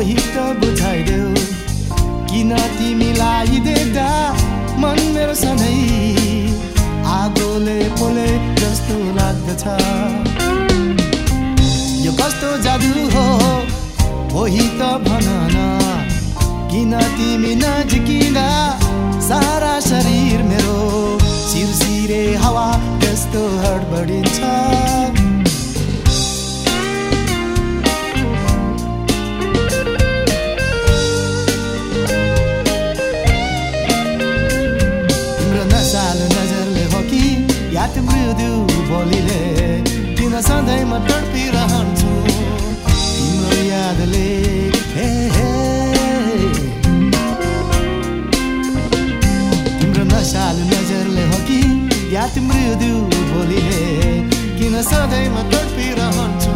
सोही त बुझाइदेऊ। किन तिमीलाई देख्दा मन मेरो सधैँ आगोले पोले जस्तो लाग्दछ। यो कस्तो जादु हो? कोही त भन न किन तिमी नजिकिँदा? सारा या मृदु बोलीले किन सधैँ म तडपिरहन्छु तिम्रो यादले हे हे। तिम्रो नसालो नजरले हो कि या मृदु बोलीले किन सधैँ म तडपिरहन्छु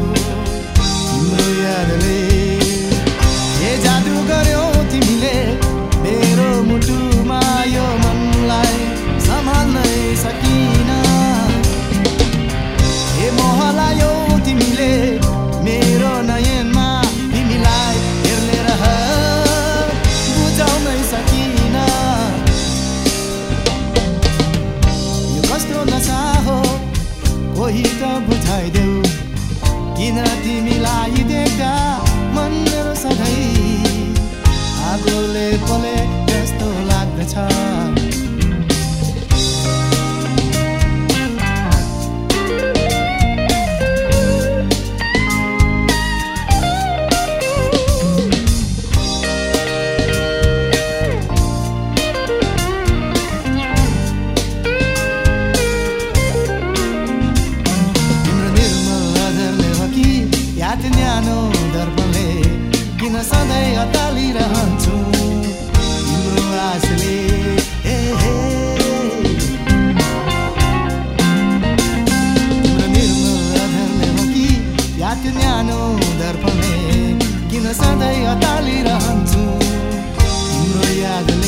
किन तिमीलाई देख्दा मन सधैँ आगोले पोले त्यस्तो लाग्दछ। याद न्यानो दर्पणले किन सधैँ अतालिरहन्छु आशले न्यानो दर्पणले किन सधैँ अतालिरहन्छु तिम्रो यादले